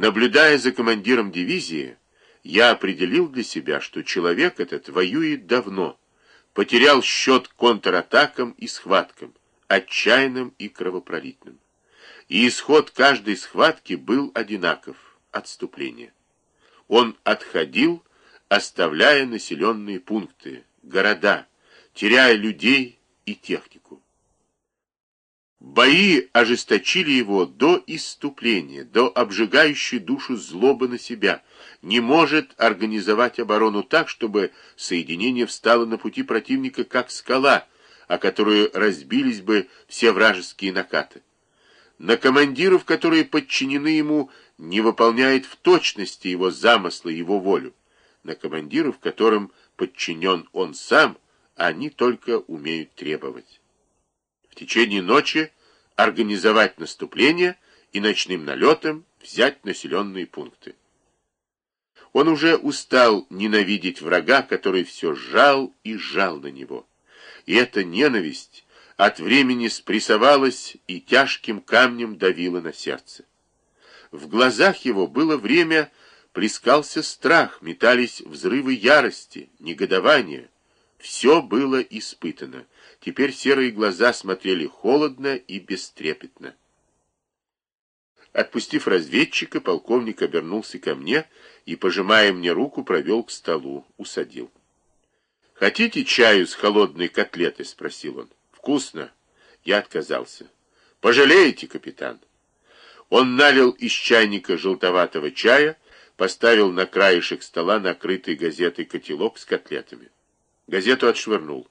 Наблюдая за командиром дивизии, я определил для себя, что человек этот воюет давно, потерял счет контратакам и схваткам, отчаянным и кровопролитным. И исход каждой схватки был одинаков – отступление. Он отходил, оставляя населенные пункты, города, теряя людей и технику. Бои ожесточили его до иступления, до обжигающей душу злобы на себя. Не может организовать оборону так, чтобы соединение встало на пути противника, как скала, о которую разбились бы все вражеские накаты на командиров, которые подчинены ему, не выполняет в точности его замысла, его волю, на командиров, которым подчинен он сам, они только умеют требовать. В течение ночи организовать наступление и ночным налетом взять населенные пункты. Он уже устал ненавидеть врага, который все жал и жал на него. И эта ненависть от времени спрессовалась и тяжким камнем давила на сердце. В глазах его было время, плескался страх, метались взрывы ярости, негодования. Все было испытано. Теперь серые глаза смотрели холодно и бестрепетно. Отпустив разведчика, полковник обернулся ко мне и, пожимая мне руку, провел к столу, усадил. «Хотите чаю с холодной котлетой?» — спросил он. Вкусно. Я отказался. Пожалеете, капитан? Он налил из чайника желтоватого чая, поставил на краешек стола накрытый газетой котелок с котлетами. Газету отшвырнул.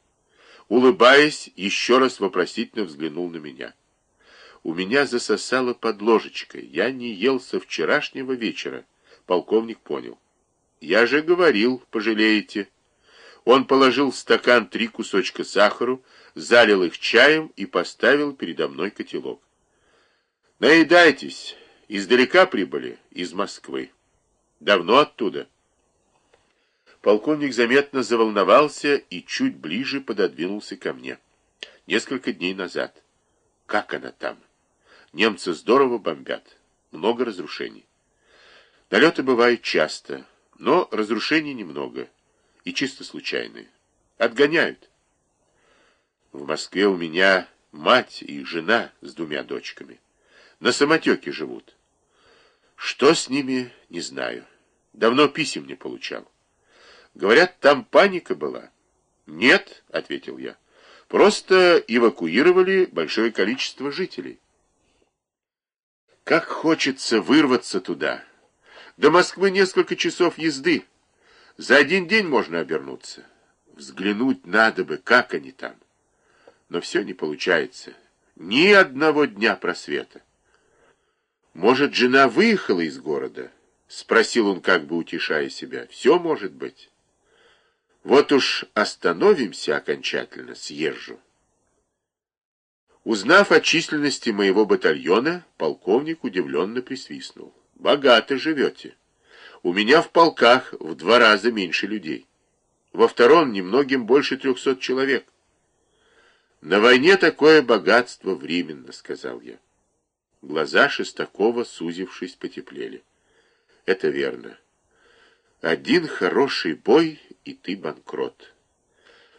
Улыбаясь, еще раз вопросительно взглянул на меня. У меня засосало под ложечкой. Я не ел со вчерашнего вечера. Полковник понял. Я же говорил, пожалеете. Он положил в стакан три кусочка сахару, залил их чаем и поставил передо мной котелок. «Наедайтесь! Издалека прибыли, из Москвы. Давно оттуда». Полковник заметно заволновался и чуть ближе пододвинулся ко мне. Несколько дней назад. Как она там? Немцы здорово бомбят. Много разрушений. Налеты бывают часто, но разрушений немного. И чисто случайные. Отгоняют. В Москве у меня мать и жена с двумя дочками. На самотеке живут. Что с ними, не знаю. Давно писем не получал. Говорят, там паника была. Нет, ответил я. Просто эвакуировали большое количество жителей. Как хочется вырваться туда. До Москвы несколько часов езды. За один день можно обернуться. Взглянуть надо бы, как они там но все не получается. Ни одного дня просвета. Может, жена выехала из города? Спросил он, как бы утешая себя. Все может быть. Вот уж остановимся окончательно, съезжу. Узнав о численности моего батальона, полковник удивленно присвистнул. Богато живете. У меня в полках в два раза меньше людей. Во втором немногим больше трехсот человек. На войне такое богатство временно, сказал я. Глаза Шестакова, сузившись, потеплели. Это верно. Один хороший бой, и ты банкрот.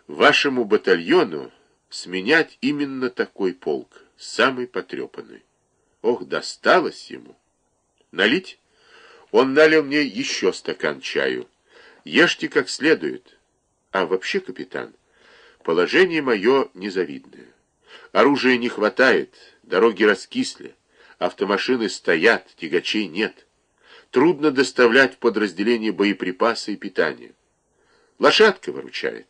Вашему батальону сменять именно такой полк, самый потрепанный. Ох, досталось ему. Налить? Он налил мне еще стакан чаю. Ешьте как следует. А вообще, капитан, Положение мое незавидное. Оружия не хватает, дороги раскисли, автомашины стоят, тягачей нет. Трудно доставлять в подразделение боеприпасы и питание. Лошадка выручает.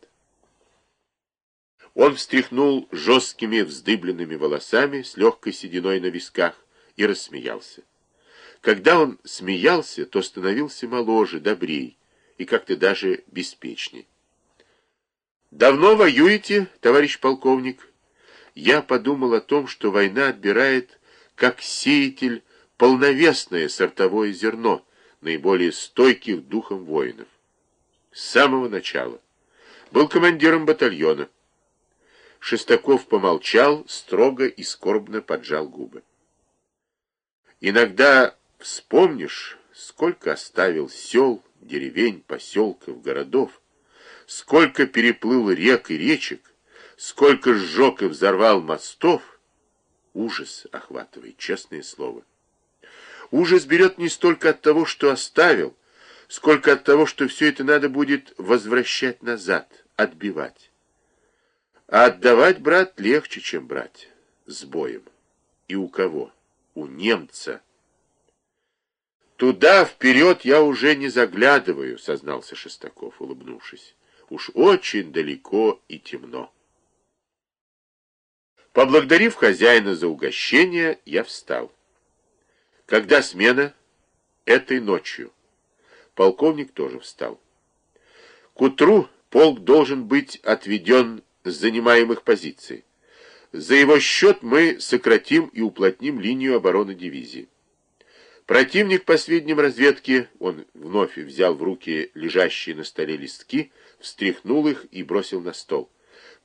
Он встряхнул жесткими вздыбленными волосами с легкой сединой на висках и рассмеялся. Когда он смеялся, то становился моложе, добрей и как-то даже беспечней. Давно воюете, товарищ полковник? Я подумал о том, что война отбирает как сеятель полновесное сортовое зерно наиболее стойких духом воинов. С самого начала. Был командиром батальона. Шестаков помолчал, строго и скорбно поджал губы. Иногда Вспомнишь, сколько оставил сел, деревень, поселков, городов, сколько переплыл рек и речек, сколько сжег и взорвал мостов, ужас охватывает, честное слово. Ужас берет не столько от того, что оставил, сколько от того, что все это надо будет возвращать назад, отбивать. А отдавать, брат, легче, чем брать, с боем. И у кого? У немца. «Туда, вперед, я уже не заглядываю», — сознался Шестаков, улыбнувшись. «Уж очень далеко и темно». Поблагодарив хозяина за угощение, я встал. Когда смена? Этой ночью. Полковник тоже встал. К утру полк должен быть отведен с занимаемых позиций. За его счет мы сократим и уплотним линию обороны дивизии. Противник по сведениям разведки, он вновь взял в руки лежащие на столе листки, встряхнул их и бросил на стол.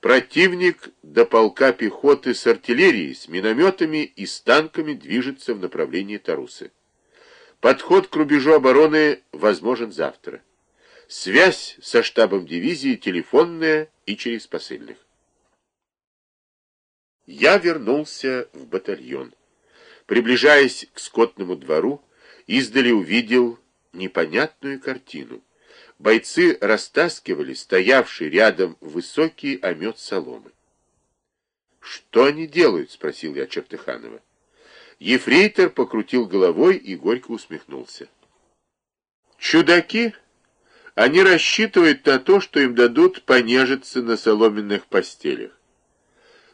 Противник до полка пехоты с артиллерией, с минометами и с танками движется в направлении Тарусы. Подход к рубежу обороны возможен завтра. Связь со штабом дивизии телефонная и через посыльных. Я вернулся в батальон. Приближаясь к скотному двору, издали увидел непонятную картину. Бойцы растаскивали стоявший рядом высокий омет соломы. «Что они делают?» — спросил я Чертыханова. Ефрейтор покрутил головой и горько усмехнулся. «Чудаки!» Они рассчитывают на то, что им дадут понежиться на соломенных постелях.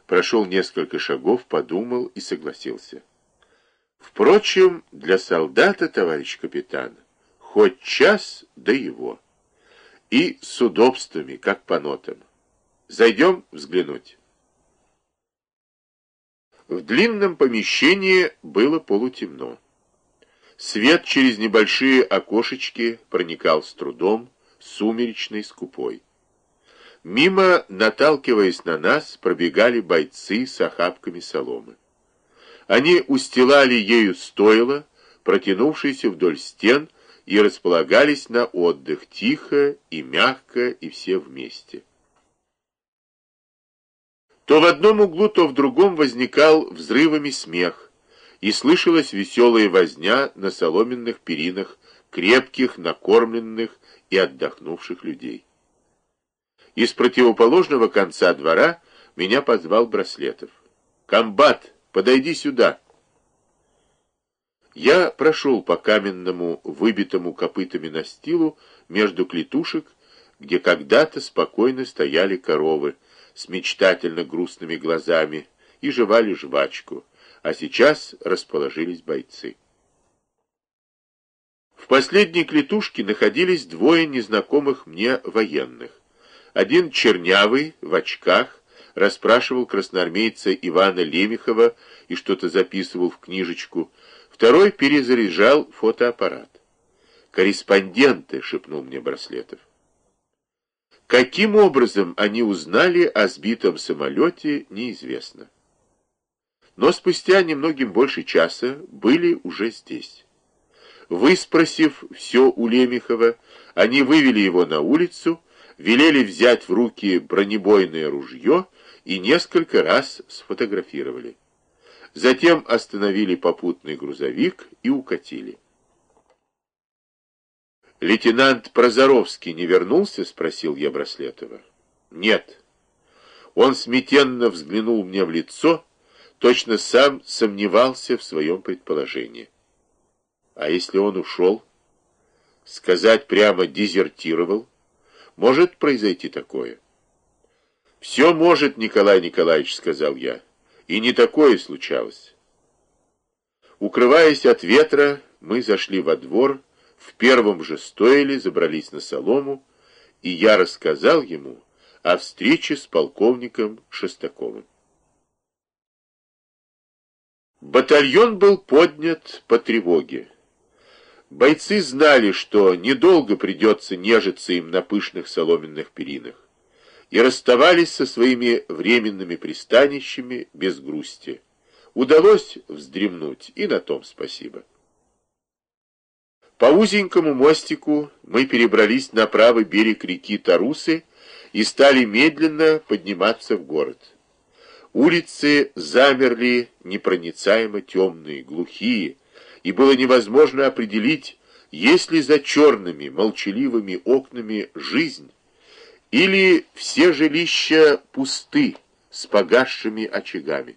Прошел несколько шагов, подумал и согласился. Впрочем, для солдата, товарищ капитан, хоть час до его. И с удобствами, как по нотам. Зайдем взглянуть. В длинном помещении было полутемно. Свет через небольшие окошечки проникал с трудом, сумеречной, скупой. Мимо, наталкиваясь на нас, пробегали бойцы с охапками соломы. Они устилали ею стойло, протянувшиеся вдоль стен, и располагались на отдых тихо и мягко, и все вместе. То в одном углу, то в другом возникал взрывами смех, и слышалась веселая возня на соломенных перинах крепких, накормленных и отдохнувших людей. Из противоположного конца двора меня позвал Браслетов. «Комбат, подойди сюда!» Я прошел по каменному, выбитому копытами настилу между клетушек, где когда-то спокойно стояли коровы с мечтательно грустными глазами и жевали жвачку, а сейчас расположились бойцы. В последней клетушке находились двое незнакомых мне военных. Один чернявый, в очках, расспрашивал красноармейца Ивана Лемехова и что-то записывал в книжечку, второй перезаряжал фотоаппарат. «Корреспонденты», — шепнул мне Браслетов. Каким образом они узнали о сбитом самолете, неизвестно. Но спустя немногим больше часа были уже здесь. Выспросив все у Лемехова, они вывели его на улицу, велели взять в руки бронебойное ружье и несколько раз сфотографировали. Затем остановили попутный грузовик и укатили. «Лейтенант Прозоровский не вернулся?» — спросил я Браслетова. «Нет». Он смятенно взглянул мне в лицо, точно сам сомневался в своем предположении. А если он ушел? Сказать прямо дезертировал? Может произойти такое? «Все может, Николай Николаевич», — сказал я. «И не такое случалось». Укрываясь от ветра, мы зашли во двор, в первом же стойле забрались на солому, и я рассказал ему о встрече с полковником Шестаковым. Батальон был поднят по тревоге. Бойцы знали, что недолго придется нежиться им на пышных соломенных перинах, и расставались со своими временными пристанищами без грусти. Удалось вздремнуть, и на том спасибо. По узенькому мостику мы перебрались на правый берег реки Тарусы и стали медленно подниматься в город. Улицы замерли непроницаемо темные, глухие, и было невозможно определить, есть ли за черными, молчаливыми окнами жизнь, или все жилища пусты, с погасшими очагами.